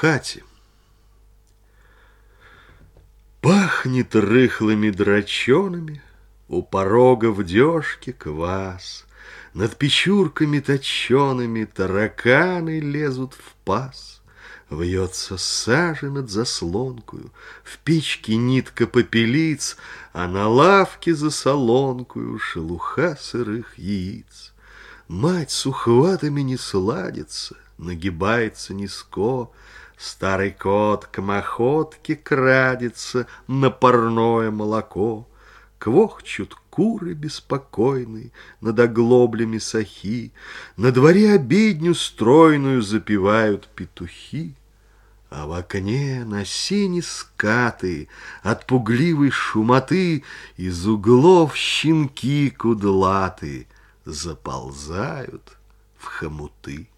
хате. Пахнет рыхлыми драчонами, У порога в дёшке квас, Над печурками точеными Тараканы лезут в паз. Вьется сажа над заслонкою, В печке нитка попелиц, А на лавке за солонкою Шелуха сырых яиц. Мать с ухватами не сладится, Нагибается низко, Старый кот к махотке крадется На парное молоко. Квохчут куры беспокойные Над оглоблями сахи, На дворе обедню стройную Запевают петухи. А в окне на сене скаты От пугливой шумоты Из углов щенки кудлаты Заползают в хомуты.